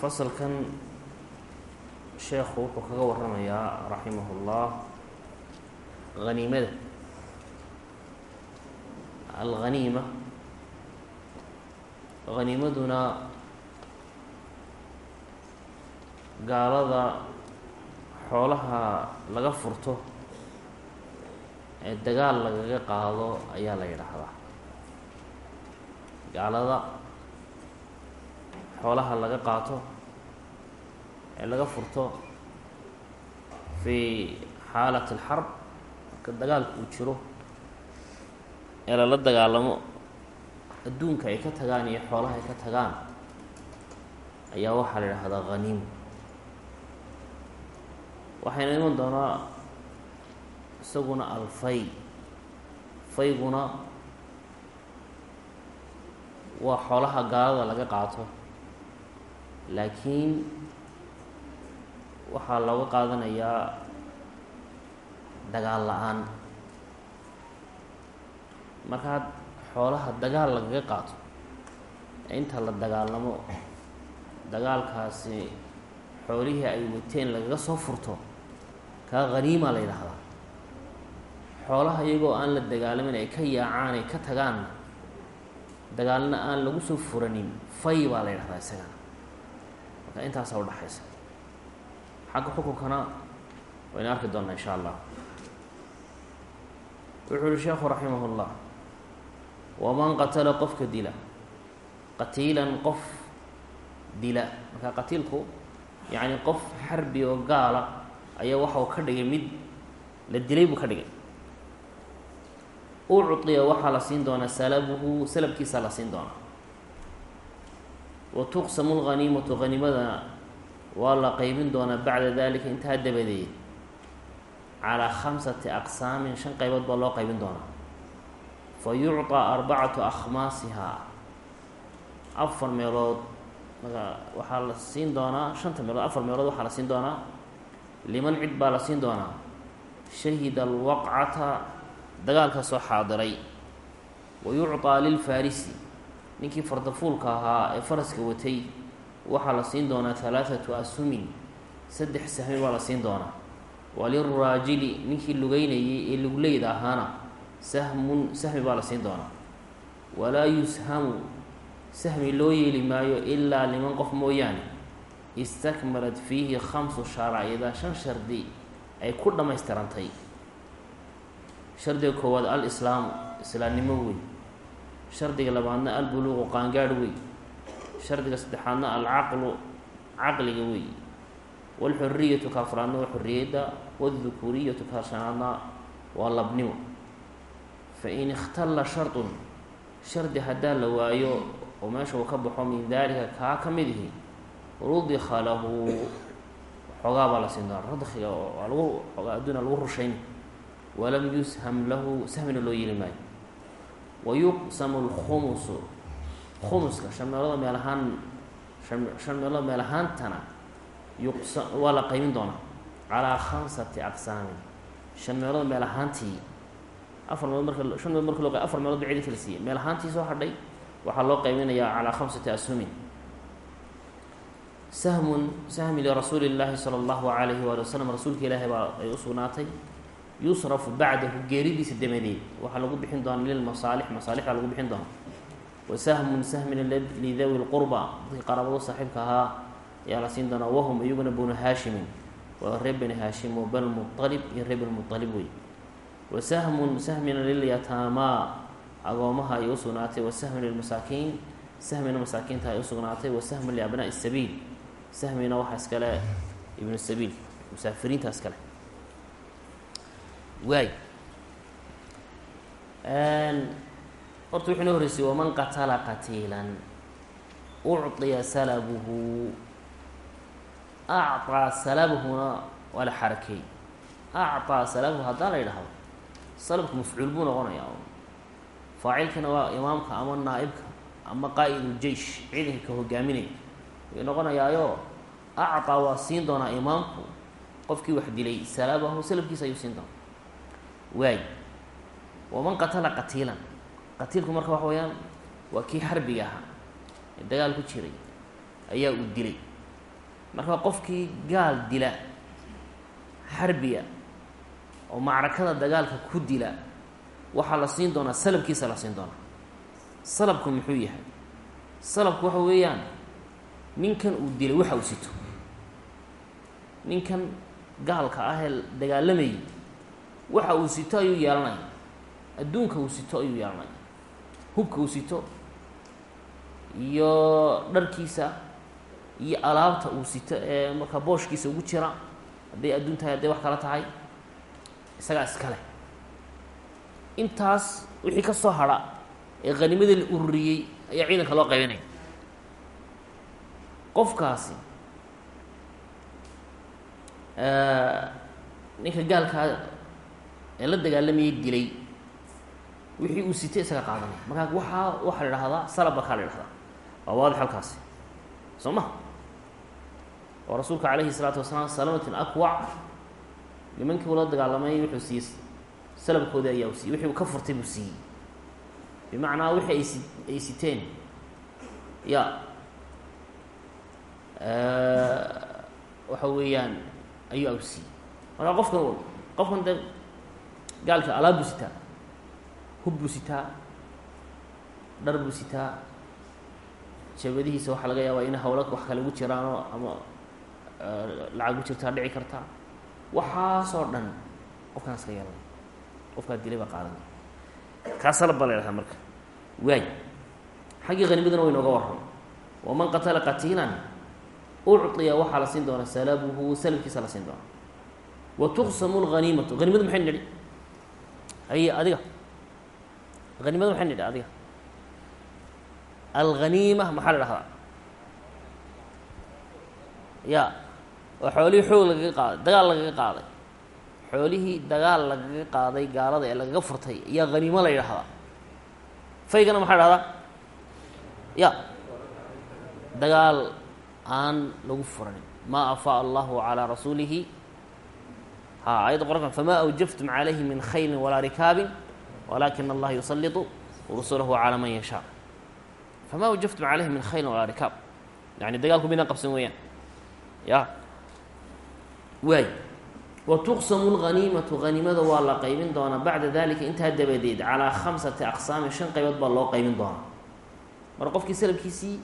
fasalkan sheekhu wuxuu kaga waramayaa raximahullah haniimada alghaniima. Haniimaduna gaalada xoolaha laga furto ee dagaal lagaga qaado ayaa la yidhaahdaa. Gaalada xoolaha laga qaato ee laga furto fii xaalati alxarb marka dagaalku uu jiro ee lala dagaalamo adduunka ay ka tagaan iyo xoolaha ay ka tagaan ayaa waxaa la yidhahdaa haniim waxayna iman doonaa isaguna alfay. Fayguna waa xoolaha gaalada laga qaato laakiin waxaa looga qaadanayaa dagaal la'aan. Markaa xoolaha dagaal lagaga qaato inta la dagaalamo dagaalkaasi xoolihii ay wateen lagaga soo furto kaa haniima la yidhaahdaa. Xoolaha iyagoo aan la dagaalamin ay ka yaacaan ay ka tagaan dagaalna aan lagu soo furanin fay baa la yidhahdaa isagana marka intaasaa udhaxaysa xagga xukunkana wayna arki doonaa insha allah. Wuxuu uhi sheekhu raximah اllah waman qatala qofka dila. Qatiilan qof dila. Marka qatiilku yacni qof xarbi oo gaala ayaa waxa uu ka dhigay mid la dilay buu ka dhigay. Ucطiya waxaa la siin doonaa salabuhu salabkiisaa la siin doonaa wa tuqsamu lghaniimatu haniimadana waa la qeybin doonaa bacda dalika intaa dabadeed. Calaa khamsati aqsaamin shan qaybood baa loo qeybin doonaa. Fa yucطaa arbacatu akhmaasihaa afar meelood waxaa la siin doonaa shanta meelood afar meelood waxaa la siin doonaa. Liman cid baa la siin doonaa. Shahida alwaqcata dagaalka soo xaadiray. Wa yucطaa lilfarisi ninkii fardafuulka ahaa ee faraska watay waxaa la siin doonaa halaathatu asumin saddex sahmi baa la siin doonaa. Waliraajili ninkii lugeynayay ee lugleyda ahaana sahmun sahmi baa la siin doonaa. Walaa yushamu sahmi loo yeeli maayo ilaa liman qof mooyaane. Istakmalat fiihi khamsu sharaa'ida shan shardi ay ku dhammaystirantay. Shardiga koowaad alislaamu islaamnimo wey shardiga labaadna albuluuqu qaangaadh wey shardiga saddexaadna alcaqlu caqliga wey walxuriyatu kaafraadna waa xorriyadda waaldukuuriyatu kaashanaadna waa labnimo. Fa in ikhtalla shardun shardi haddaa la waayo oo meesha uu ka baxo min daalika kaa ka mid ihi rudika lahu xoogaa baa la siin doona radkiga waa lagu adduuna lagu rushayn walam yusham lahu sahmina loo yeeli maayo wayuqsamu lkhumusu khumuska shan meeloodoo meel ahaan an shan meelood meel ahaantana yuqsa waa la qeymin doonaa calaa khamsati aqsaamin shan meelood meel ahaantii afar meelood marka shan meelood marka loo afar meelood ba cidi kala siiyey meel ahaantii soo hadhay waxaa loo qeybinayaa calaa khamsati asumin sahmun sahmi lirasuuli llaahi sala allahu alayhi waali wasalam rasuulka ilaahi baa ay u sugnaatay yusrafu bacdahu geeridiisa dabadeed waxaa lagu bixin doonaa lilmasaalix masaalixdaa lagu bixin doonaa. Wa sahmun sahmin lidawi lqurba. Dadkii qaraabado saaxiibka ahaa ayaa la siin doonaa wahum iyaguna banu haashimin. Waa reer bani haashim wa banmualib iyo reer banmualib wey wa sahmun sahmina lilyataamaa agoomaha ay u sugnaatay. Wa sahmin lilmasaakiin sahmina masaakiinta ay u sugnaatay. Wa sahmun liabnaa'i sabiil sahmina waxaa iskale ibnu sabiil musaafiriinta iskale waay horta wuxuu inoo horreysay waman qatala qatiilan ucطiya salabuhu acطaa salabuhuna waa la xarakeey acطaa salabuhu haddaan la yidhaahdo salabku mafcuul buu noqonayaa faacilkana waa imaamka ama naa'ibka ama qaa'id jeish ciidanka ka hogaaminaya way noqonayaayo acطaa waa siin doonaa imaamku qofkii wax dilay salabahu salabkiisa ayuu siin doonaa waay. Waman qatala qatiilan. Qatiilku marka waxa weeyaan waa kii xarbiga ahaa ee dagaal ku jiray ayaa uu dilay. Marka qofkii gaal dila xarbiga oo macrakada dagaalka ku dila waxaa la siin doonaa salabkiisa la siin doonaa. Salabku muxuu yahay? Salabku waxa weeyaan ninkan uu dilay waxa uu sito. Ninkan gaalka ah ee dagaalamayay waxa uu sito ayuu yeelanaya adduunka uu sito ayuu yeelanaya hubka uu sito. Iyo dharkiisa iyo alaabta uu sito ee markaa booshkiisa ugu jira hadday adduun tahay hadday wax kala tahay isagaa iskale intaas wixii ka soo hadha ee khanimadii la ururiyey ayaa ciidanka loo qaybinaya. Qofkaasi ninka gaalkaa ee la dagaalamayay dilay wixii uu sitay isaga qaadanaya markaa waxaa waxaa la idhahdaa salab bakaa la idhahdaa waa waadix halkaasi. Soo ma oo rasuulka calayhi salaatu wasalaam salamatin akwac nimankii uu la dagaalamay wuxuu siiyey salabkoodii ayaa u siiyey. Wixii uu ka furtay buu siiyey. Bimacnaa wixii ay si ay siteen. Ya. Waxa weeyaan ayuu au siiyey. Markaa qofkan qofkan de gaalka alaab buu sitaa hub buu sitaa dhar buu sitaa jabadihiisa waxaa laga yaabaa in hawla wax kale ugu jiraanoo ama lacag u jirtaa dhici karta waxaasoo dhan qofkaan iska yeelanay qofkaa dilay baa qaadanay. Kaa salab baa la marka. Waay. Xaggii hanimaduna way nooga warram waman qatala qatiilan ucطiya waxaa la siin doonaa salabuhu salabkiisa la siin doonaa. Wa tuqsamu hanimadu maxay nidhi haye adiga. Hanimadu maxay nidhi adiga. Alghaniima maxaa la dhahdaa? Ya waa xoolihii xoog lagaga qaaday dagaal lagaga qaaday. Xoolihii dagaal lagaga qaaday gaalada ee lagaga furtay ayaa haniimo la yidhahdaa faygana maxaa dhahdaa? Ya dagaal aan lagu furanin. Ma afaa allahu calىa rasuulihi ayadda qoranka fama awjaftum calayhi min khayli walaa rikaabin walakina allaha yusaliطu rusulahu calaa man yashaa. Fama awjaftum calayhi min khaylin walaa rikaab. Yani dagaalku midaan qabsan weeyaan. Ya. Waay. Wa tuqsamu lghaniimatu haniimada waa la qaybin doonaa bacda dalika intaa dabadeed calaa khamsati aqsaamin shan qaybood baa loo qaybin doonaa. Mar qofkii salabkiisii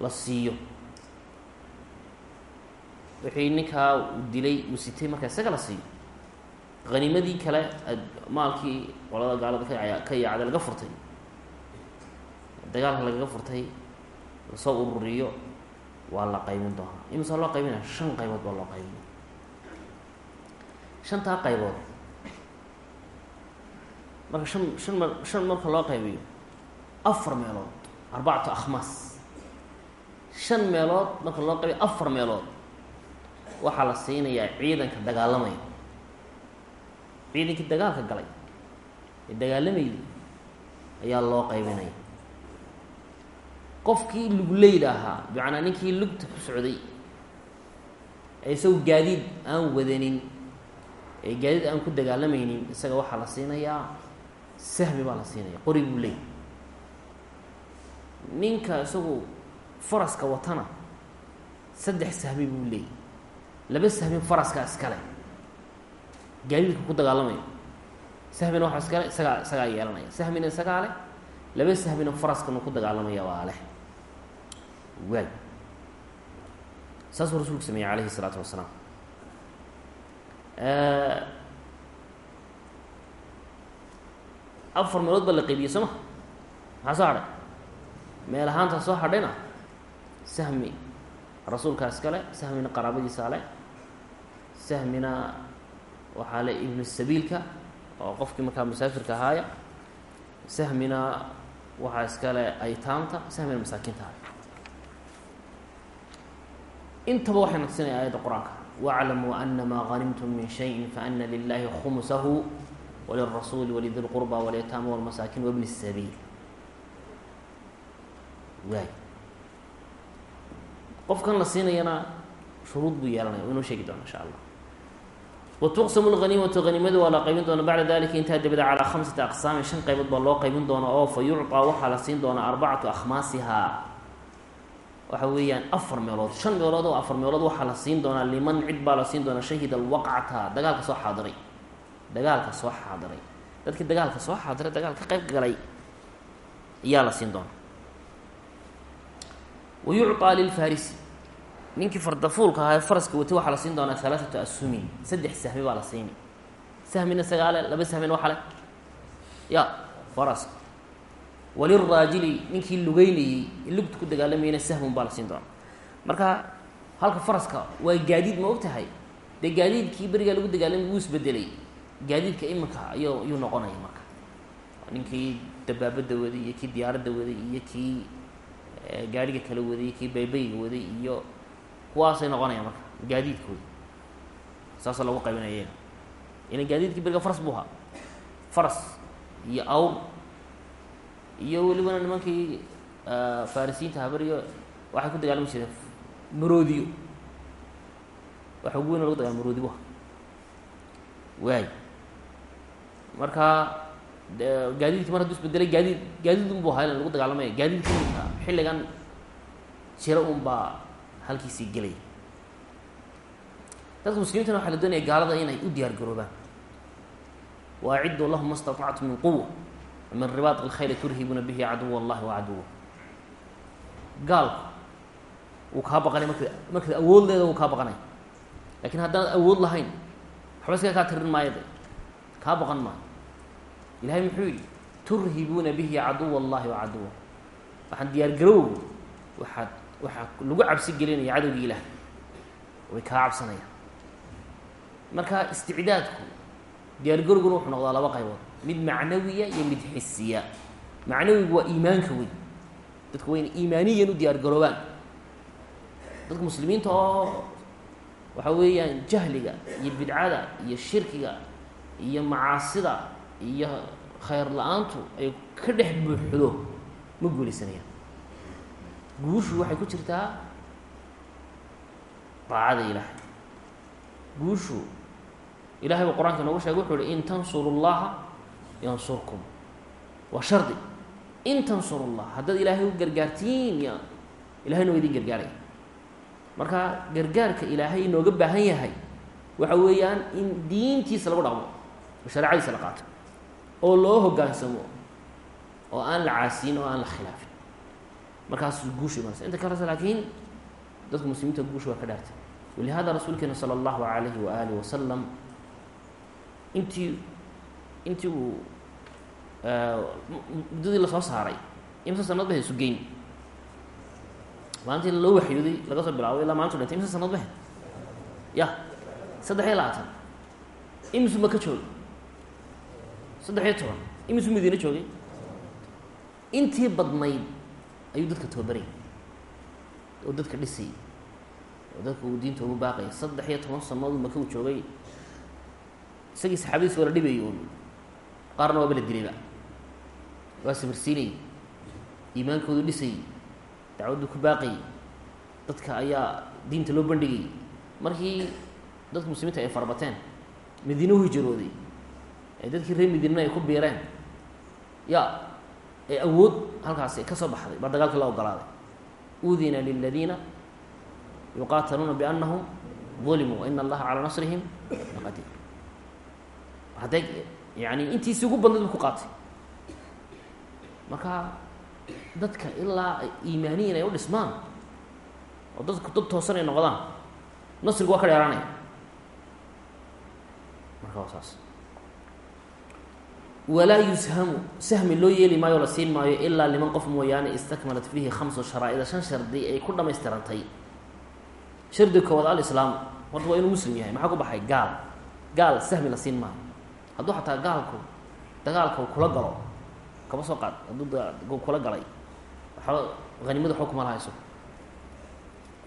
la siiyo wixii ninkaa uu dilay uu sitay markaa isaga la siiyo. Haniimadii kale maalkii qolada gaalada ka ka yaacday laga furtay. Dagaalka lagaga furtay la soo ururiyo waa la qaybin doonaa. Imisa loo qaybinaya shan qaybood baa loo qaybinaya shantaa qaybood. Marka shan shan ma shan marka loo qaybiyo afar meelood arbacatu akhmaas. Shan meelood marka loo qaybiyo afar meelood waxaa la siinayaa ciidanka dagaalamaya ciidankii dagaalka galay. Ee dagaalamayay ayaa loo qaybinaya qofkii lugleyda ahaa bimacnaa ninkii lugta ku socday ee isagu gaadiid aan wadanin ee gaadiid aan ku dagaalamaynin isaga waxaa la siinayaa sahmi baa la siinaya qori buu leey ninka isagu faraska watana saddex sahmi buu leeyay laba sahmi faraska iskale. Gaadiidka ku dagaalamayo. Sahmina waxaa iskale isagaa isagaa yeelanaya. Sahmina isagaa leh laba sahmina faraskanu ku dagaalamaya waa leh. Waay. Saasuu rasulku sameeyey calayhi isalaatu wasalaam. Afar meelood baa la qaybiyey soo ma? Maxaa soo hadhay? Meel ahaantaa soo hadhayna? Sahmi rasuulkaa iskale sahmina qaraabadiisaa leh sahmina waxaa le ibnu sabiilka oo qofkii markaa musaafirka ahaaya sahmina waxaa iskale aytaamta sahmina masaakiinta. Intaba waxayna tusinaya aayadda qur'aanka. Waclamuu anamaa hanimtum min shayin faana lilahi khumsahu walirasuuli walidi lqurba walyataama walmasaakin wabni sabiil. Waay. Qofkan la siinayana shuruud buu yeelanaya o sheegi doona insha allah watuqsamu lhaniimatu haniimada waa la qaybin doona bacda dalika intaa dabada calaa khamsati aqsaamin shan qaybood baa loo qaybin doona oo fa yucطaa waxaa la siin doonaa arbacatu akhmaasihaa waxa weeyaan afar meelood shan meelood oo afar meelood waxaa la siin doonaa liman cid baa la siin doonaa shahida alwaqcata dagaalka soo xaadiray dagaalka soo xaadiray dadkii dagaalka soo xaadiray dagaal ka qayb ayaa la siin doonaa wa yucطaa lilfarisi ninkii fardafuulka ahaa ee faraska watay waxaa la siin doonaa halaaثatu asumin saddex sahmi baa la siini. Sahmina sagaale laba sahmina waxa le ya faraska. Waliraajili ninkii lugeynayey lugta ku dagaalamayana sahmun baa la siin doonaa. Marka halka faraska waa gaadiid ma og tahay dee gaadiidkii berigaa lagu dagaalamay wuu isbedelay gaadiidka iminka ay ayuu noqonaya marka. Ninkii dabaabada waday iyo kii diyaaradda waday iyo kii gaadhiga kala waday iyo kii baybayga waday iyo kuwaasay noqonaya marka gaadiidkooda. Saasoo lagu qaybinaya iyaga ilan gaadiidkii beriga faras buu ahaa faras iyo awr iyo welibana nimankii farisiinta haberiyo waxay ku dagaalami jireen maroodiyo. Waxa ugu weyn oo lagu dagala maroodi bu waay. Marka gaadiidkii mar hadduu isbedelay gaadiid gaadiid un bu ahaa ilan lagu dagaalamaya gaadiidkii xilligan jira un baa halkiisii gelaya dadka muslimiintana waxaa la doonaya gaalada inay u diyaar garoobaan wa aciduu lahum ma statactum min quwa min ribaat اlkhayli turhibuuna bihi caduw اllahi wacaduwa gaalku wuu kaa baqanay marka markaad awood leeda wuu kaa baqanay lakin haddaanad awood lahayn waxba iskaga kaa tirin maayo de kaa baqan maayo ilahay muxuu yihi turhibuuna bihi caduw اllahi wacaduwa waxaan diyaar garowga waxaad waxaa lagu cabsi gelinaya cadowgii ilaah. Way kaa cabsanayaan marka isticdaadku diyaar garowguna wuxuu noqdaa laba qaybood. Mid macnawiya iyo mid xisiya macnawigu waa iimaanka wey dadku wayna iimaaniyan u diyaar garoobaan dadka muslimiinta oo waxa weeyaan jahliga iyo bidcada iyo shirkiga iyo macaasida iyo khayr la'aantu ay ka dhex buuxdo ma guulaysanayaan guushu waxay ku jirtaa daacada ilaahay. Guushu ilahay buu qur'aanka inoogu sheegay wuxuu uhi in tansuru llaha yansurkum. Waa shardi. In tansuru llah haddaad ilaahay u gargaartiin y ilahayna waa idin gargaaraya. Marka gargaarka ilaahay inooga baahan yahay waxa weeyaan in diintiisa lagu dhaqmo oo shareecadiisa la qaato oo loo hoggaansamo oo aan la caasiyin oo aan la khilaafin markaas guusha imanaysa inta kalese laakiin dadka muslimiinta guusha waa ka dhaartay. Walihada rasuulkeena sala allahu alayhi wa alih wasalam intii intii uu muddadii la soo saaray imse sanad ba haysu geyn. Maalintii loo waxyooday laga soo bilaabo ilaa maantu dhintay imse sanad ba hayd ya saddex iyo labaatan. Imisu maka joogay saddex iyo toban. Imisu madiine joogay intii badnayd ayuu dadka tababarayay oo dadka dhisayay oo dadka uu diinta ugu baaqayay saddex iyo toban sanadood maka uu joogay. Isagii saxaabadiis waa la dhibayay un qaarna waaba la dilayba waa samirsiinayay iimaankoodu dhisayay dacwaddu ku baaqayay dadka ayaa diinta loo bandhigayay markii dadka muslimiinta ay farabateen madiine u hijrooday. Ee dadkii reer madiinana ay ku biireen. Ya ee awood halkaasi ka soo baxday baa dagaalka la ogolaaday. Udina liladiina yuqaataluuna biannahum ulimuu waina allaha calaa nasrihim laqadiir. Hadday yani intiisi ugu badnayd bu ku qaatay. Marka dadka ilaa ay ay u dhismaan oo dadku dad toosan ay noqdaan nasrigu waa ka dheeraanaya. Marka waa saas walaa yushamu sahmi loo yeeli maayo la siin maayo ilaa liman qof mooyaane istakmalat fiihi khamsu sharaa'ida shan shardi ay ku dhamaystirantay shardi koowaad alislaam horta waa inuu muslim yahay maxaa ku baxay gaal gaal sahmi la siin maayo hadduu xataa gaalku dagaalka kula galo kaba soo qaad hadduu kula galay waxba hanimada waxba kuma lahayso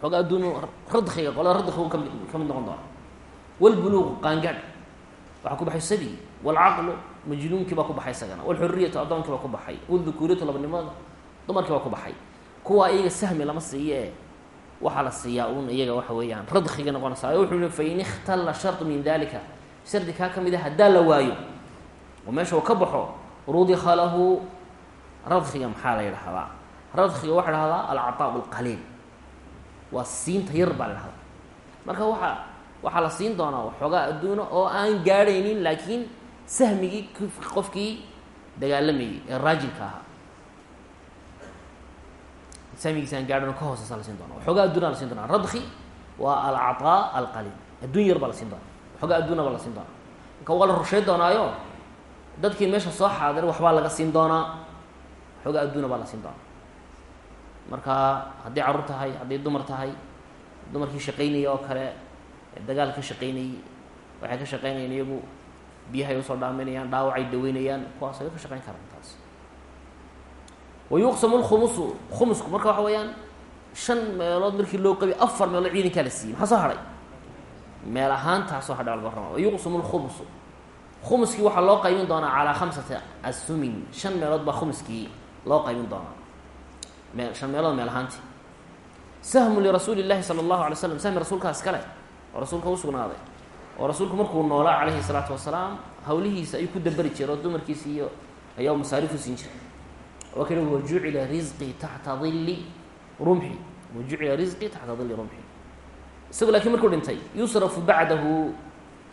xoogaa adduun radkiga qolada radkigu kami ka mid noqon doona walbuluuqu qaangaadh waxaa ku baxay sabi walcaqlu majnuunkii baa ku baxay isagana. Walxuriyatu addoonkii baa ku baxay. Waldukuuriyatu labanimada dumarkii baa ku baxay. Kuwa iyaga sahmi lama siiye. Ee waxaa la siiyaa uun iyaga waxa weeyaan radkiga noqonaysaa wuxuu i fain ikhtalla shardu min dalika shardi kaa ka mid ah, a haddaa la waayo oo meesha uu ka baxo rudika lahu radkiga maxaa la yidhahdaa radkiga waxaa dhahdaa alcataau lqaliil waa siinta yar baa la dhahdaa marka waaa waxaa la siin doonaa waxoogaa adduuna oo aan gaadhaynin laakiin sahmigii qofkii dagaalamayay ee raajilka ahaa. Sahmigiisi aan gaadhan oo ka hooseysa la siin doona waxoogaa adduuna la siin doona radki waa alcaطaaء alqaliil. Adduun yar baa la siin doona waxoogaa adduuna baa la siin doona marka waa la rushay doonaayo dadkii meesha soo xaadiray waxbaa laga siin doonaa. Waxoogaa adduuna baa la siin doonaa. Marka haddii carruur tahay hadday dumar tahay dumarkii shaqaynaya oo kale dagaal ka shaqaynayay waxay ka shaqaynayaan iyagu biyahay u soo dhaaminayaan dhaawacay daweynayaan kuwaas ay ka shaqayn karaan taas. Wa yuqsamu lkhumusu khumusku marka waxa weeyaan shan meelood markii loo qabiy afar meelood ciidankaa la siiyey maxaa soo hadhay meel ahaan taasoo hadha laga warrama wa yuqsamu lkhumusu khumuskii waxaa loo qaybin doonaa calaa khamsati asumin shan meelood baa khumuskii loo qaybin doonaa. Mee shan meelood meel ahaanti sahmu lirasuuli llahi sala allahu alay slam sahmi rasuulkaas kale oo rasuulka u sugnaaday oo rasuulku markuu noolaa calayhi salaatu wasalaam hawlihiisa ayuu ku daberi jiray oo dumarkiisa iyo ayaa masaarifu siin jiray. Oo kale wa jucila risqii taxta dilli rumxi. Wa risqii taxta dilli rumxi. Isagu laakiin markuu dhintay yusrafu bacdahu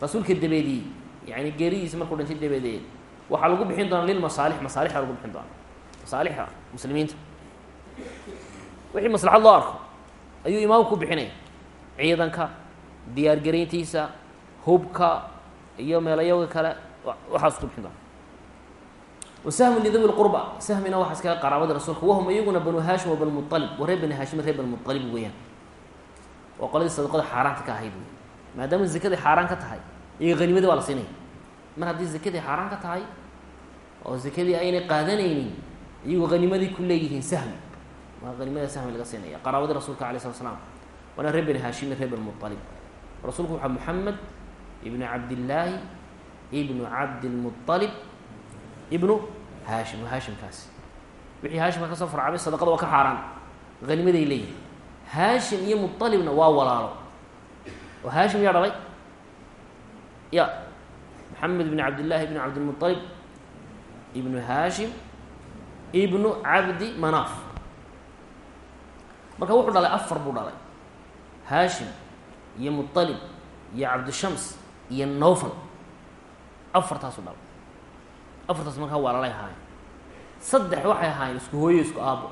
rasuulka dabeedii yani geeridiisa markuu dhintay dabadeed waxaa lagu bixin doonaa lilmasaalix masaalixda lagu bixin doonaa. Masaalixda muslimiinta. Wixii maslaxad loo arko ayuu imaamku ku bixinaya ciidanka diyaargarayntiisa hubka iyo meelayoga kale waxaas ku bixin doona wa sahmu lidawi lqurba sahmina waxaa iskaga qaraabada rasuulka wahum iyaguna banu haashim wa banu mualib wa reer bani haashim reer bani mualib weeyaan. Waa qoladii sadaqada xaaraanta ka ahayd maadaama zakaday xaaraan ka tahay iyaga hanimadii baa la siinaya. Mar haddii zakadii xaaraan ka tahay oo zakadii aynay qaadanaynin iyagoo hanimadii ku leeyihiin sahmi waa hanimada sahmi laga siinaya. Qaraabadii rasuulka alay slat slam waana reer bani haashim reer bani mualib rasuulku waxaa moxamed ibnu cabdillaahi ibnu cabdilmualib ibnu haashim waa haashimkaasi wixii haashimka ka soo farcabay sadaqada waa ka xaaraan. Hanimaday leeyihiin haashim iyo mualibna waa walaalo. Oo haashim yaa dhalay? Ya maxamed ibn cabdillahi ibnu cabdilmualib ibnu haashim ibnu cabdi manaaf. Marka wuxuu dhalay afar buu dhalay. Haashim iyo mualib iyo cabdishams iyo nowfal afartaasuu dhalay afartaas markaa walaalay ahaayeen. Saddex waxay ahaayeen isku hooyo isku aabo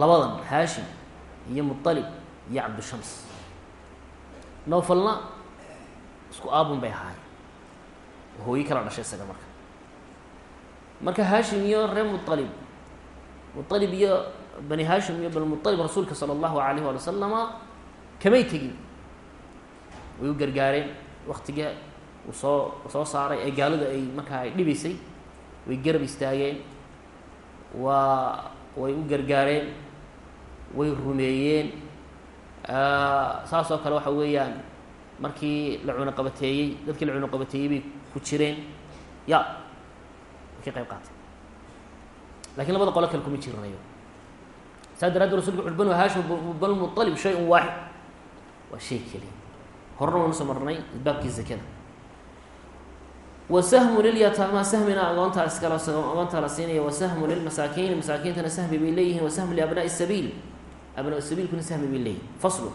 labadan haashim iyo mualib iyo cabdishams. Nowfalna isku aabun bay ahaayeen. Hooyi kala dhashay isaga marka. Marka haashim iyo reer mualib mualib iyo bani haashim iyo bani mualib rasuulka sala allahu alayh waali wasalama kamay tegin. Way u gargaareen waktiga uu soo saaray ee gaaladu ay markaa ay dhibaysay way garab istaageen waa way u gargaareen way rumeeyeen. Saas oo kale waxa weeyaan markii la cunuqabateeyey dadkii la cunuqabateeyey bay ku jireen. Ya way ka qayb qaatay. Lakin labada qolo kale kuma jiranayo saa daraaddeed rasulka wuxu banu haashim banu mualib shay un waaxid waa shay keliya horena waynu soo marnay baabkii zakada. Wa sahmu lilyataama sahmina agoontaa iskala agoontaa la siinaya. Wa sahmu lilmasaakiini masaakiintana sahmi bay leeyihiin wa sahmu liabnaai sabiil abnaa sabiilkuna sahmi bay leeyihiin faslu.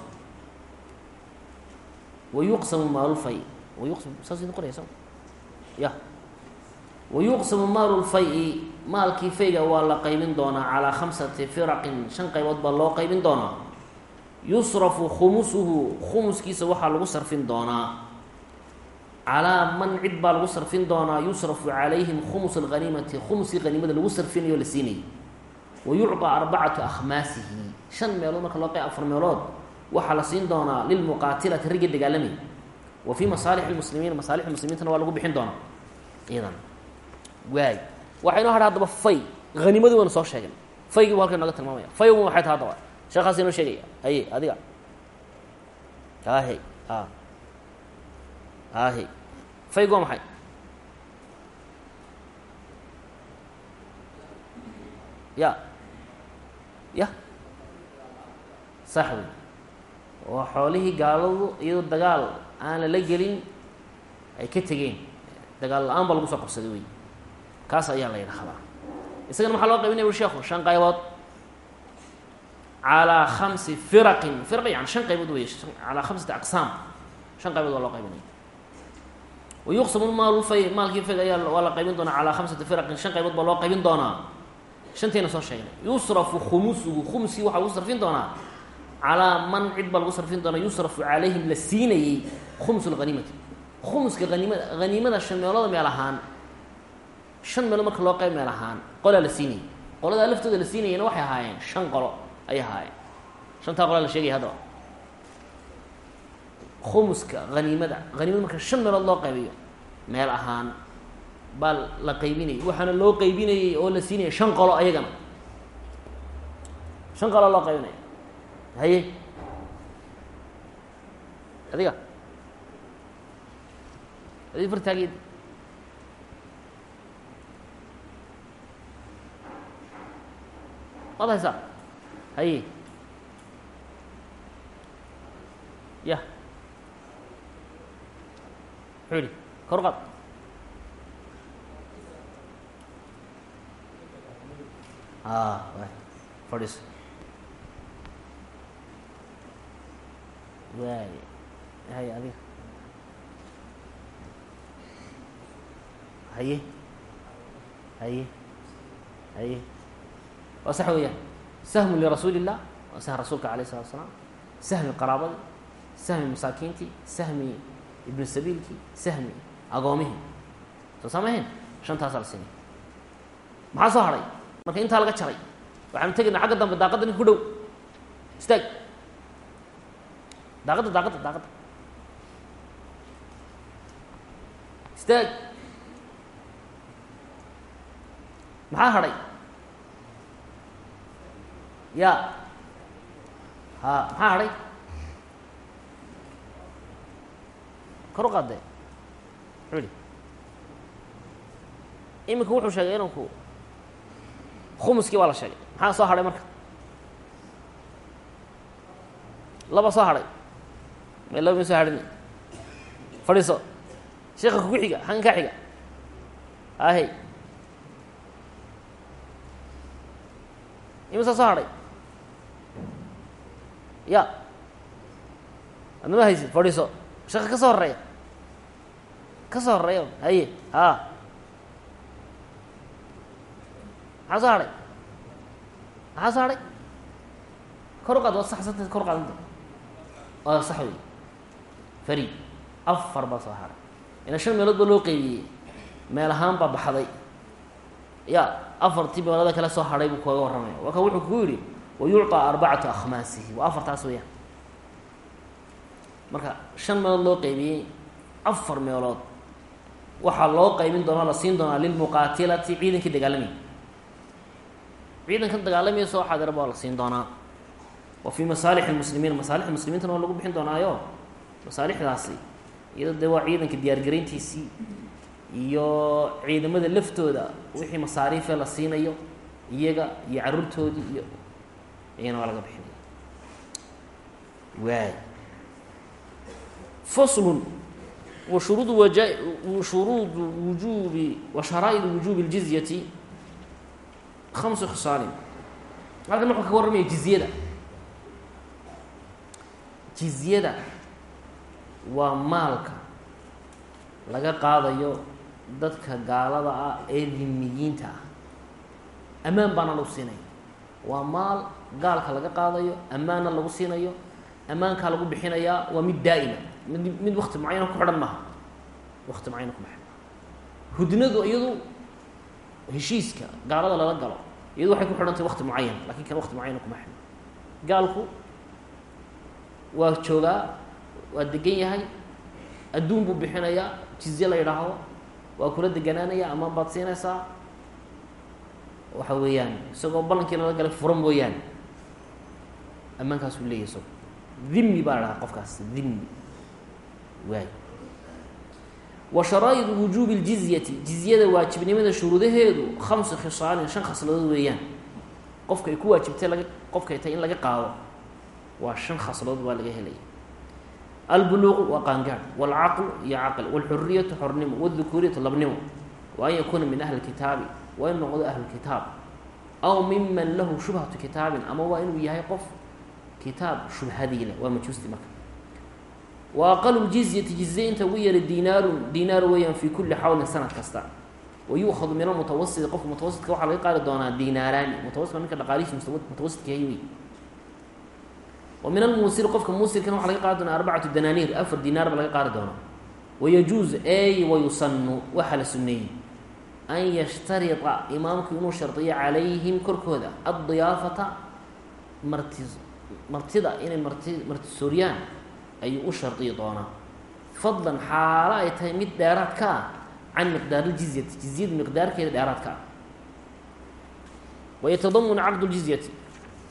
Wa yuqsamu maalulfay wa yuqsam saas idin qoraya so ya. Wa yuqsamu maalu lfay-i maalkii fayga waa la qaybin doonaa calaa khamsati firaqin. Shan qaybood baa loo qaybin doonaa yusrafu khumusuhu khumuskiisa waxaa lagu sarfin doonaa. Calaa man cid baa lagu sarfin doonaa yusrafu calayhim khumus alghaniimati khumuskii haniimada lagu sarfinayo la siinayay wa yucطaa arbacatu akhmaasihi shan meelood marka loo qey afar meelood waxaa la siin doonaa lilmuqaatilati ragga dagaalamay wa fii masaalix lmuslimiin masaalix muslimiintana waa lagu bixin doonaa. Iyadan waay. Waxaa inoo hadha haddaba fay. Hanimadii waynu soo sheegay. Faygii bu halka nooga tilmaamaya. Faygu waxay taha adaba sheekaas inoo sheegaya haye adiga ahe a ahe faygu waa maxay ya ya sax wey waa xoolihii gaaladu iyadoo dagaal aan lala gelin ay ka tegeen dagaal la'aan ba lagu soo qabsaday wey kaas ayaa la yidhaahdaa isagana maxaa loo qaybinaya uri sheekhu shan qaybood calaa khamsi firaqin firaq yani shan qaybood wey calaa khamsati aqsaam shan qaybood waa loo qaybinaya wayuqsamu maalulfay maalkii fayg ayaa waa la qaybin doonaa calaa khamsati firaqin shan qaybood baa loo qaybin doonaa shantiina soo sheegnay yusrafu khumusuhu khumuskii waxaa lagu sarfin doonaa calaa man cid baa lagu sarfin doonaa yusrafu calayhim la siinayey khumus lhaniimati khumuska haniimada haniimada shan meelooda meel ahaan shan meelood marka loo qayb meel ahaan qolaa la siinayay qoladaa laftooda la waxay ahaayeen shan qolo ayay ahaayeen shantaa qolaa la sheegaya haddaba khumuska haniimada haniimada marka shan meelood loo qaybiyo meel ahaan baa la qaybinayay waxaana loo qaybinayay oo la siinaya shan qolo ayagana shan qolo loo qaybinaya haye adiga adi fartaageed maad haysaa haye ya yihi kor qaad a fadhiiso waay haye adiga haye haye haye waa sax weeyaan sahmu lirasuuli illah waa sahm rasuulka alayh isalatu asalaam sahmi qaraabadii sahmi masaakiintii sahmi ibnu sabiilkii sahmi agoomihii soo saamahayn shantaasaa la siinay maxaa soo hadhay marka intaa laga jaray waxaanu tegaynaa xagga dambe daaqadda ninka ku dhow istaag daaqadda daaqadda daaqadda istaag maxaa hadhay ya ha maxaa hadhay kor u qaadee muxuu ihi iminka wuxuu sheegay inanku khumuskii waa la sheegay maxaa soo hadhay marka laba soo hadhay may laba ma soo hadhin fadhiiso sheeka kugu xiga xaggan kaa xiga ahey imisa soo hadhay ya. Adnama haysid fadhiiso sheeka ka soo horreeya ka soo horreeya haye ha maxaa soo hadhay maxaa soo hadhay kor u qaad waa saxsanta kor u qaadanta sax wey fari afar baa soo hadhay ina shan meelood ba loo qeybiyey meel ahaan baa baxday ya afartii meelada kale soo hadhay buu kooga warramaya waa kan wuxuu kugu yidhi wayucطaa arbacatu akhmaasihi waa afartaas weeyaan marka shan meelood loo qeybiyey afar meelood waxaa loo qaybin doonaa la siin doonaa lilmuqaatilati ciidankii dagaalamaya ciidankan dagaalamaya soo xaadira baa la siin doonaa wa fii masaalix lmuslimiin masaalixda muslimiintana waa lagu bixin doonaayo masaalixdaasi iyado dee waa ciidanka diyaargarayntiisii iyo ciidamada laftooda wixii masaariifee la siinayo iyaga iyo caruurtoodii iyo iyana waa laga bixinaya waay. Faslun wa shuruudu waja shuruudu wujuubi wa sharaa'idu wujuubi ljizyati khamsu khisaalin halkan wuxuu ka warramaya jizyada. Jizyada waa maalka laga qaadayo dadka gaalada ah ee dhimiyiinta ah. Ammaan baana lagu siinaya waa maal gaalka laga qaadayo ammaanna lagu siinayo ammaankaa lagu bixinayaa waa mid daa'ima. Mid mid wakti mucayana ku xidhan maaha. Wakti mucayana kuma xidhan hudnadu iyadu heshiiska gaalada lala galo. Iyadu waxay ku xidhantahy wakti mucayan laakiin kan wakti mucayana kuma xidhan. Gaalku waa joogaa waa degan yahay adduun buu bixinayaa jizye la yidhaahdo waa kula deganaanaya amaan baad siinaysaa waxa weeyaan isagoo ballankii lala galay fura mooyaane ammaankaasuu leeyahy isago dhimmi baa la dhahaa qofkaas dhimmi. Waay. Wa sharaa'idu wujuubi ljizyati jizyada waajibnimada shuruudaheedu khamsu khisaalin shan khasladood weeyaan. Qofka ay ku waajibtay laga qofkay tahay in laga qaado waa shan khasladood baa laga helaya albuluuqu waa qaangaadh waalcaqlu iyo caql waalxuriyatu xornimo wاldukuuriyatu labnimo. Wa an yakuuna min ahli kitaabi waa in noqdo ahlukitaab aw miman lahu shubhatu kitaabin ama waa inuu yahay qof kitaab shubhadii leh waa majuusti marka. Wa aqalu ljizyati jizye inta ugu yara diinaarun diinaar weeyaan fi kuli xawlin sanad kasta. Wa yu'khadu min almutawasiti qofka mutawasitka waxaa laga qaadi doonaa diinaaraani mutawasitka ninka dhaqaalihiisa mutawasitka yahay. Wey wa min almuusiri qofka muusirkana waxa laga qaadi doonaa arbacatu danaaniir afar diinaar ba laga qaadi doonaa. Wayajuuz ey wayusanu waxaa la suneeyey an yashtarita imaamku inuu shardiyo calayhim korkooda addiyaafata marti martida inay marti martisooryaan ayuu u shardiyi doonaa fadlan xaalo ay tahay mid dheeraad ka ah can miqdaariiljizyati jizyada miqdaarkeeda dheeraad ka ah wayatadamunu caqdu ljizyati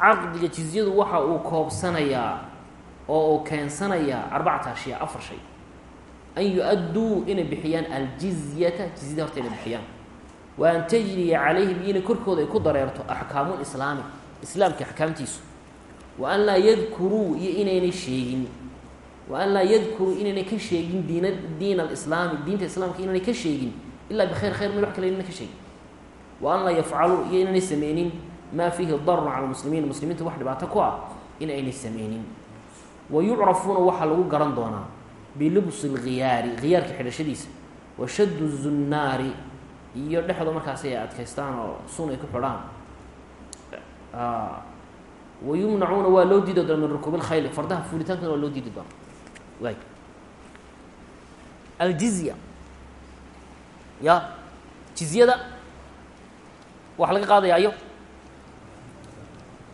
caqdiga jizyadu waxa uu koobsanayaa oo uu keensanayaa arbacata ashyaa afar shay an yu-adduu inay bixiyaan aljizyata jizyada horta inay bixiyaan wa an tajriya calayhim inay korkooda ay ku dareerto axkaamu lislaami islaamka axkaamtiisu wa an laa yadkuruu iyo inaynay sheegin wa an laa yadkuruu inaynay ka sheegin diina diin alislaami diinta islaamka inaynay ka sheegin ilaa bikhayr khayr mid wax kale inayna ka sheegin wa an laa yafcaluu iyo inaynay sameynin maa fiihi dararun cala lmuslimiin muslimiinta wax dhibaato ku ah in aynay sameynin wa yucrafuuna waxaa lagu garan doonaa bilibsi lkhiyaari khiyaarka xidhashadiisa wa shaddu zunnaari iyo dhexda markaasi ay adkaystaan oo sun ay ku xidhaan. Wa yumnacuuna waa loo diidi doona min rukuubi lkhayli fardaha fuulitaankana waa loo diidi doona waay aljizya. Ya jizyada. Waxaa laga qaadaya ayo.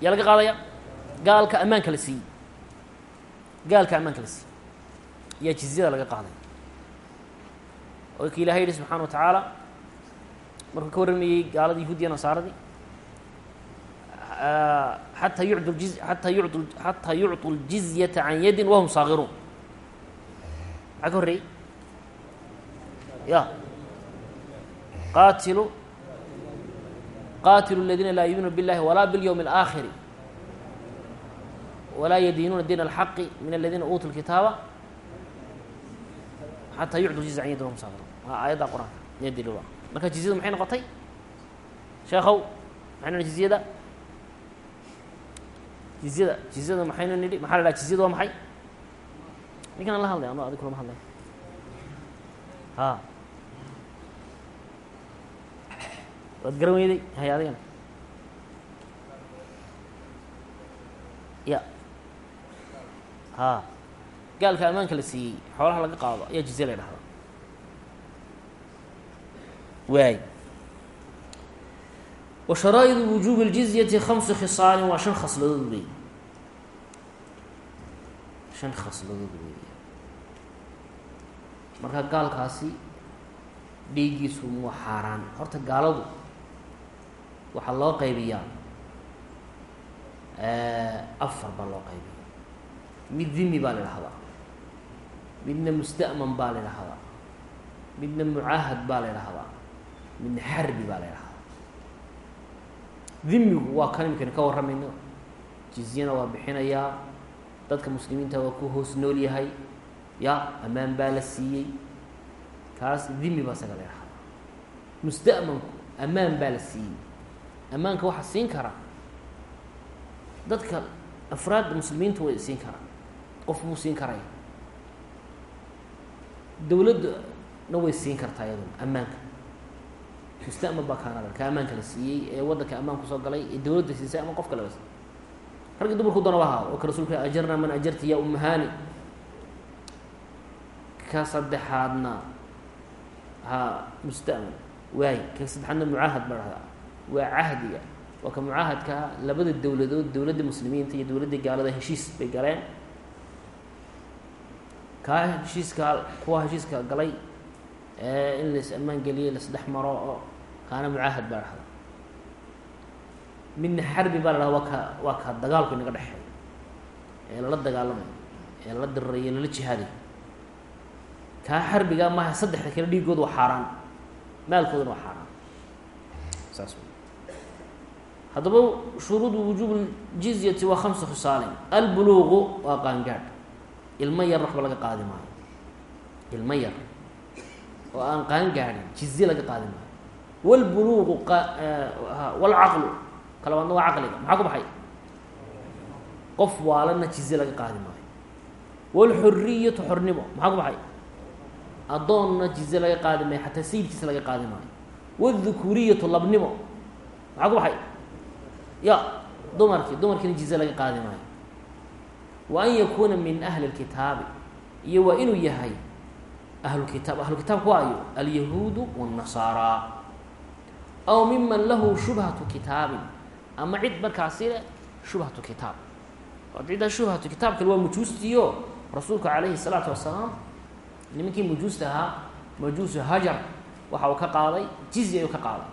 Yaa laga qaadaya? Gaalka ammaanka la siiyey. Gaalka ammaanka la siiyey. Yaa jizyada laga qaadaya. Oo ka ilahay yihi subxana wa tacaala markuu ka warramayey gaalada yahuudiya nasaaradii xataa yucdu jiz xataa yucdu xataa yucطu ljizyata can yadin wahum saagiruun maxaa ka horreeyey ya qaatilu qaatilu اladiina laa yuminuuna biاllahi walaa biاlyowmi اlآakhiri walaa yadiinuuna diin alxaqi min aladiina uutuu lkitaaba xataa yucdu jizya can yadin wahum saagiruun waa aayadda qur-aanka ee daliil marka jizyadu maxay noqotay? Sheekhow maxay nidhi jizyada? Jizyada jizyada maxaynu nidhi? Maxaa la dhaha jizyada waa maxay? Ninkan la hadlay ano adig kulama hadlay. Ha. Waad garan weyday hay adigana ya. Ha. Gaalka ammaanka la siiyey xoolaha laga qaado ayaa jizya la dhahdaa waay wa sharaa'idu wujuubi اljizyati khamsu khisaalin waa shan khasladood wey shan khasladood wey marka gaalkaasi dhiiggiisu muu xaaraan horta gaaladu waxaa loo qaybiyaa afar baa loo qaybiya mid dimi baa la idhahdaa midna musta'man baa la idhahdaa midna mucaahad baa la idhahdaa midna xarbi baa la idhahdaa dimigu waa kan imikani ka warramayno. Jizyana waa bixinayaa dadka muslimiinta waa ku hoos nool yahay. Ya ammaan baa la siiyey. Kaas dimi baa isaga la idhahdaa musta'manku ammaan baa la siiyey. Ammaanka waxaa siin kara. Dadka afraadda muslimiinta way siin karaa qof buu siin karaya dowladdana way siin kartaa iyaduna ammaanka musta'man baa kaana ka ammaanka la siiyey ee waddanka ammaan ku soo galay ee dowladda siisay ama qof kaleba raggi dumarku doonaba ahaa oo ka rasuulka ajarna man ajarti ya umahani ka saddexaadna ha musta'man waay ka saddexaadna mucaahad baa dhahdaa waa cahdiga. Waa ka mucaahadkaa labada dowladood dowladda muslimiinta iyo dowladda gaalada heshiis bay galeen. Kaa heshiiskaa kuwa heshiiska galay in lais ammaan geliyey lasdhex maro oo kaana mucaahad baa dhahdaa midna xarbi baa la dhaha waa ka waa ka dagaalku inaga dhexeeya ee lala dagaalamayo ee lala dirirayo lala jihaadayo kaa xarbigaa maaha saddexda kale dhiigooda waa xaaraan maalkoodana waa xaaraan saas haddaba shuruudu wujuub ljizyati waa khamsa khusaalin albuluuqu waa qaangaadh ilmo yar waxba laga qaadi maayo ilmo yar oo aan qaangaadhin jizye laga qaadi maayo. Wlbuluuqu wlcaqlu kalabaadna waa caqliga maxaa ku baxay? Qof waalana jizye laga qaadi maayo. Wlxuriyatu xornimo maxaa ku baxay? Addoonna jizye laga qaadi maayo xataa sayidkiisa laga qaadi maayo. Wاdhukuriyatu labnimo maxaa ku baxay? Ya dumarkii dumarkiina jizye laga qaadi maayo. Wa an yakuuna min ahli اlkitaabi iyo waa inuu yahay ahlukitaab ahlukitaabka waa ayo alyahuudu wالnasaara aw miman lahu shubhatu kitaabin ama cid markaasi leh shubhatu kitaab ciddaa shubhatu kitaabkale waa mujuustiyo rasuulku calayhi الsalaatu wasalaam nimankii mujuusta ahaa majuusu hajar waxa uu ka qaaday jizya ayuu ka qaaday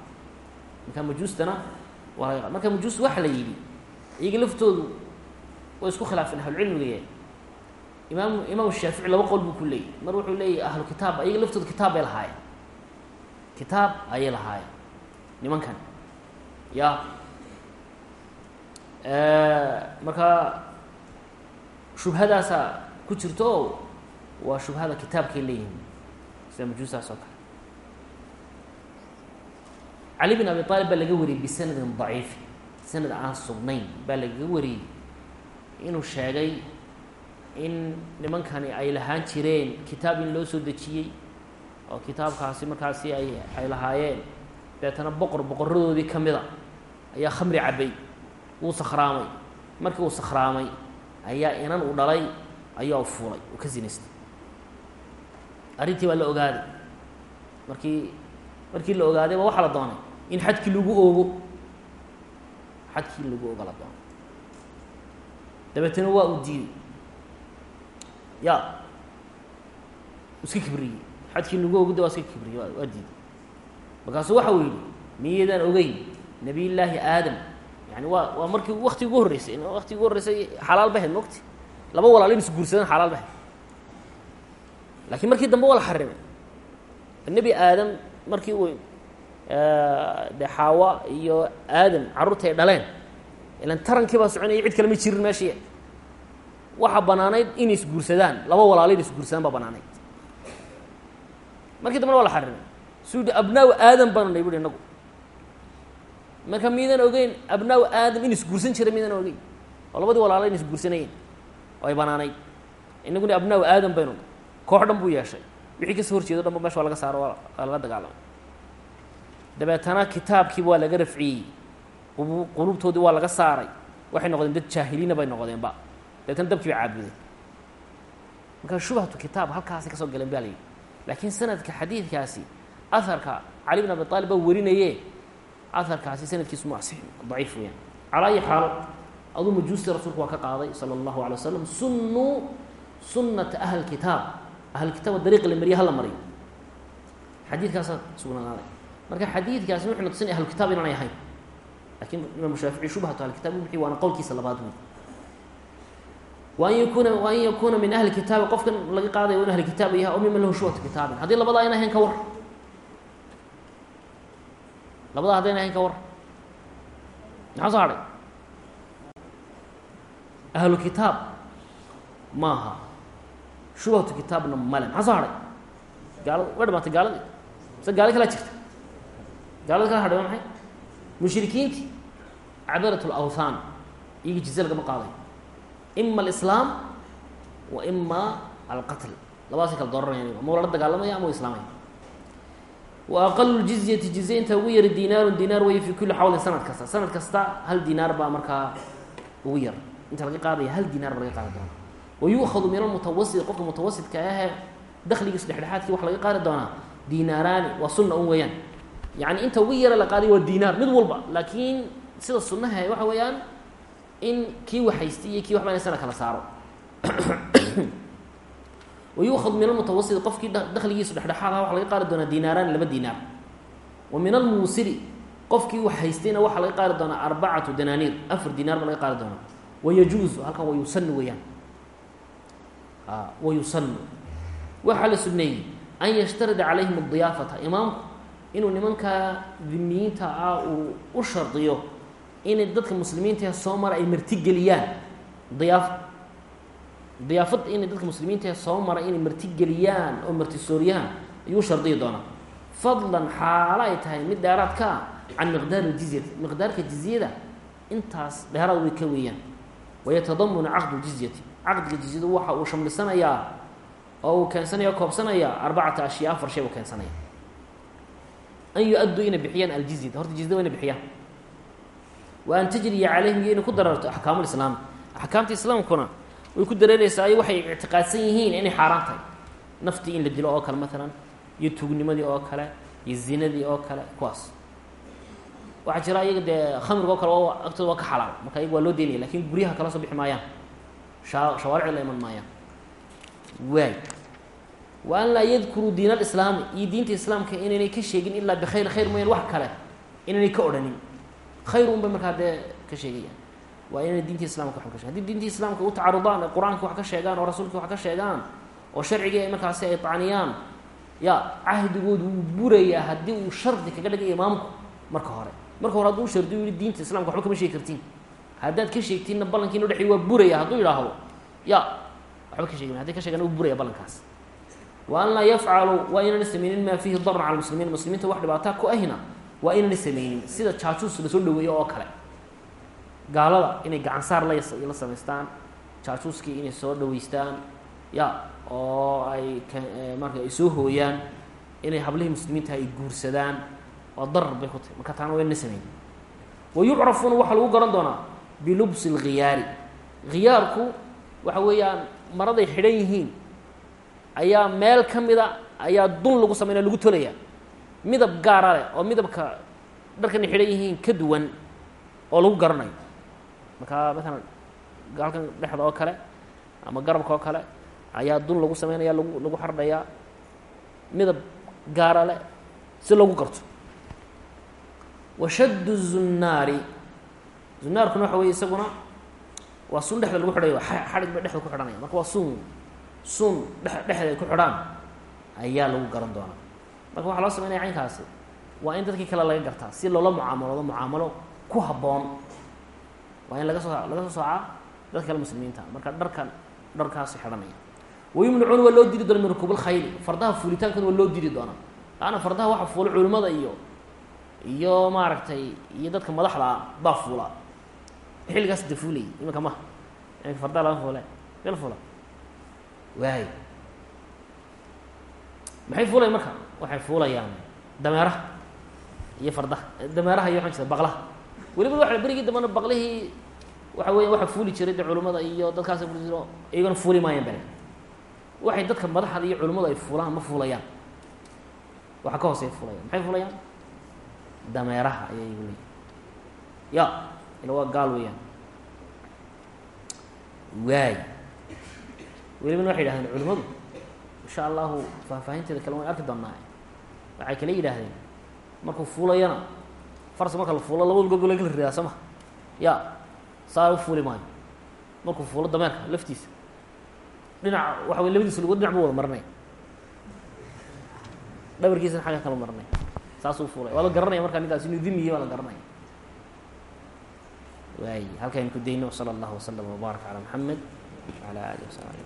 marka majuustana waa laga qaaday marka majuus waxa la yidhi iyaga laftoodu way isku khilaafeen ahlucilmiga imaam imaam shaafici laba qol buu ku leeyay. Mar wuxuu leeyahy ahlu kitaab ayaga laftooda kitaab bay lahaayeen. Kitaab ayay lahaayeen. Nimankan. Ya. Marka shubhadaasaa ku jirto o waa shubhada kitaabkay leeyihiin sida majuustaas oo kale. Cali bin abi aalib baa laga wariyey bisanadin daciifi sanad aan sugnayn baa lagaga wariyey. Inuu sheegay in nimankani ay lahaan jireen kitaab in loo soo dejiyey oo kitaabkaasi markaasi ay ay lahaayeen. Deetana boqor boqoradoodii ka mida ayaa khamri cabbay wuu sakhraamay. Markii uu sakhraamay ayaa inan uu dhalay ayaa u fuulay uu ka sinaystay arrintii baa la ogaaday. Markii markii la ogaaday ba waxaa la doonay in xadkii lagu oogo. Xadkii lagu oogo la doonay. Dabeetana waa uu diiday ya iska kibriyey xadkii lagu ogda waa iska kibriyey waa diiday markaasuu waxa uu yidhi miyaydaan ogeyn nabiy llaahi aadam. Yani waa waa markii wakti ugu horreysay wakti ugu horreysay xalaal bahayd mogti laba walaal in isguursadaan xalaal bahayd lakiin markii dambe waa la xarimay. Nebi aadam markii uu de xaawa iyo aadam carruurta ay dhaleen ilan tarankii baa soconaya cid kale ma jirin meeshii waxaa banaanayd inay isguursadaan. Laba walaalo in isguursadaan baa banaanayd. Markii dambena waa la xarimay suu yihi abnaa aadam baanu nay buhi inagu marka miydaan ogeyn abnaa aadam in isguursan jira miydaan ogeyn. Oo labadii walaalo in isguursanayeen oo ay banaanayd. Inaguna abnaa aadam baynu koox dhan buu yeeshay. Wixii ka soo horjeedo dhan ba meesha waa laga saaro waa laga dagaalamay dabeetana kitaabkiiba waa laga rafciyey. Quluubtoodii waa laga saaray. Waxay noqdeen dad jaahiliina bay noqdeenba dabeetana dabkii bay caabudeen. Marka shubhatu kitaab halkaasay ka soo galeen ba la yidhi. Laakiin sanadka xadiidkaasi aharka cali bin abi aalib baa warinaye aharkaasi sanadkiisu mu asixin daciif weyaan calaa xaal aduu majuusta rasuulku waa ka qaaday sala allahu alay wasalam sunnuu sunnata ahli kitaab. Ahlkitaab dariiqa la mariye hala mariyo xadiidkaasaa sugnaanaaday marka xadiidkaasi wuxuu natusinaya ahlukitaab inaanay ahayn lakiin imaamu shaafici shubhatu ahlikitab wixii waana qowlkiisa labaad wey waan yakuuna waan yakuuna min ahli kitaabi qofkan laga qaadayo in ahli kitaab yahay o miman lahu shubhatu kitaabin haddii labada ayna ahayn ka war labada haddayna ahayn ka war maxaa soo ahlu kitaab maaha shubhatu kitaabna male maxaa soo hadhay gaala way dhamaatay gaaladii mise gaali kalaa jirta gaalada kala hadhay waa maxay mushrikiintii cabarat lawthaan iyaga jize lagama qaadayo ima alislaam wa ima alqatl labadaasay kala dooranayaan ama waa lala dagaalamaya ama islaamaya wa aqalu ljizyati jizye inta ugu yari dinaarun dinaar weeye fi kulli xawlin sanad kasta sanad kasta hal dinaar baa markaa ugu yar inta laga qaadaya hal dinaar ba laga qaadi doona wa yu'khadu min almutawasit qofka mutawasitka ahe dakligiisu dhexdhexaadkii waxa laga qaadi doonaa dinaaraani waa sunna un weeyaan yani inta ugu yara la qaaday waa dinaar mid walba laakiin sida sunnaha waxa weeyaan in kii waxaystay iyo kii waxba inasana kala saaro. Wayuukhad min almutawasit qofkii dakligiisu dhexdhexaad aha waxa laga qaadi doonaa dinaaraani laba dinaar. Wa min almuusiri qofkii wax haystayna waxaa laga qaadi doonaa arbacatu danaaniir afar dinaar baa laga qaadi doonaa. Wayajuuzu halkan wa yusanu weeyaan. Wa yusanu waxaa la suneeyey an yashtarida calayhim adiyaafata imaamku inuu nimankaa dimiyiinta ah uu u shardiyo inay dadka muslimiintae soo mara ay martigeliyaan diyaafad diyaafadda inay dadka muslimiintae soo mara inay martigeliyaan oo martisooriyaan ayuu shardiyi doonaa. Fadlan xaalo ay tahay mid dheeraad ka ah can miqdaar ljizyati miqdaarka jizyada intaas dheeraad way ka weeyaan. Wayatadamunu caqdu jizyati. Caqdiga jizyadu waxa uu shamlisanayaa oo uu keensanaya koobsanayaa arbacata ashyaa afar shay uu keensanaya an yu-adduu inay bixiyaan aljizyata horta jizyada wa inay bixiyaan wa an tajriya calayhim iyo inay ku dararto axkaamu lislaam axkaamta islaamkuna way ku dareereysaa ay waxay ictiqaadsan yihiin inay xaaraan tahay naftii in la dilo oo kale maalan iyo tuugnimadii oo kale iyo zinadii oo kale kuwaas waxaa jira iyaga dee khamriga oo kale waa agtooda waa ka xalaal marka iyaga waa loo deynaya laakiin guryaha kala soo bixi maayaan shaa shawaaricda la iman maayaan waay wa an laa yadkuruu diin alislaami iyo diinta islaamka inaynay ka sheegin ilaa bikhayr khayr mooyaan wax kale inaynay ka odhanin khayr un bay markaa dee ka sheegayaan waa inay diinta islamka wax ka shegen haddii diinta islaamka u tacarudaan qur'aanka wax ka sheegaan oo rasuulka wax ka sheegaan oo sharcigii markaasi ay tacniyaan ya cahdigoodu wuu burayaa haddii uu shardi kaga dhigay imaamku marka hore. Marka hore hadduu shardi u diinta islamka waxba kama sheegi kartiin haddaad ka sheegtiinna ballankiina udhexey waa buraya hadduu yidhaahdo. Ya waxba ka sheegi haddii ka sheegan u buraya ballankaas. Wa an laa yafcalu waa inaana sameynin maa fiihi darun cala muslimiin muslimiinta wax dhibaataa ku ahina waa inaana sameynin sida jaajuus la soo dhaweeyo oo kale gaalada inay gacansaar la la samaystaan jaajuuskii inay soo dhaweystaan ya oo ay marka ay soo hooyaan inay hablihii muslimiinta ay guursadaan oo darar bay ku tahay marka taana waa inana sameyn wa yucrafuuna waxaa lagu garan doonaa bilubsi lkhiyaari khiyaarku waxa weeyaan maraday xidhan yihiin ayaa meel ka mida ayaa dun lagu sameynaya lagu tolaya midab gaara leh oo midabka dharkanay xidhan yihiin ka duwan oo lagu garanayo. Marka maalan halkan dhexda oo kale ama garabka oo kale ayaa dun lagu sameynaya lagu lagu xardhayaa midab gaara leh si lagu garto. Washaddu zunnaari zunnaarkuna waxa weye isaguna waa sun dhexda lagu xidhayo xadhig bay dhexda ku xidhanaya. Marka waa sun sun dhe dhexda ay ku xidhaan ayaa lagu garan doonaa marka waxaa loo sameynaya caynkaasi waa in dadkii kale laga gartaa si loola mucaamaloodo mucaamalo ku habboon. Waa in laga soo laga soo soocaa dadka kale muslimiinta. Marka dharkan dharkaasi xidhanaya. Wayumnacuuna waa loo diri doona min rukuub lkhayli fardaha fuulitaankana waa loo diri doonaa laanna fardaha waxa fuula culimmada iyo iyo maaragtay iyo dadka madaxda ah baa fuula. Xilligaas de iminka maha iminka fardaha laga fuule meel fuula. Waay maxay fuulayan marka? Waxay fuulayaan dameeraha iyo fardaha. Dameeraha iyo waxaan jirta baqlaha. Weliba waa berigii dambana baqlihii waxa weya waxa fuuli jiray de culimmada iyo dadkaas fuuli jiro iyagona fuuli maayaan bale. Waxay dadka madaxda iyo culimmadu ay fuulaan ma fuulayaan. Waxa ka hoosey fuulayaan. Maxay fuulayaan? Dameeraha ayaa igu leeyi ya ila waa gaal weeyaan. Waay. Welibana waxay yidhahdeen culimmadu insha allahu faahfaahinteeda kale waan arki doonaa. Waxay kala yidhaahdeen markuu fuulayana farsa marka la fuulo labada lugood ba laga ridaa soo ma? Ya saa u fuuli maayo. Markuu fuulo dameerka laftiisa. Dhinac waxa wey labadiisa lugood dhinac bu wada marinaya dhabarkiisana xagga kala marinaya saasuu fuulay. Waa la garanaya markaa ninkaas inuu dimiye waa la garanaya. Waay halkaynu ku dayno wsala allahu waslama wbaarak calaa maxamed wala alih wasabi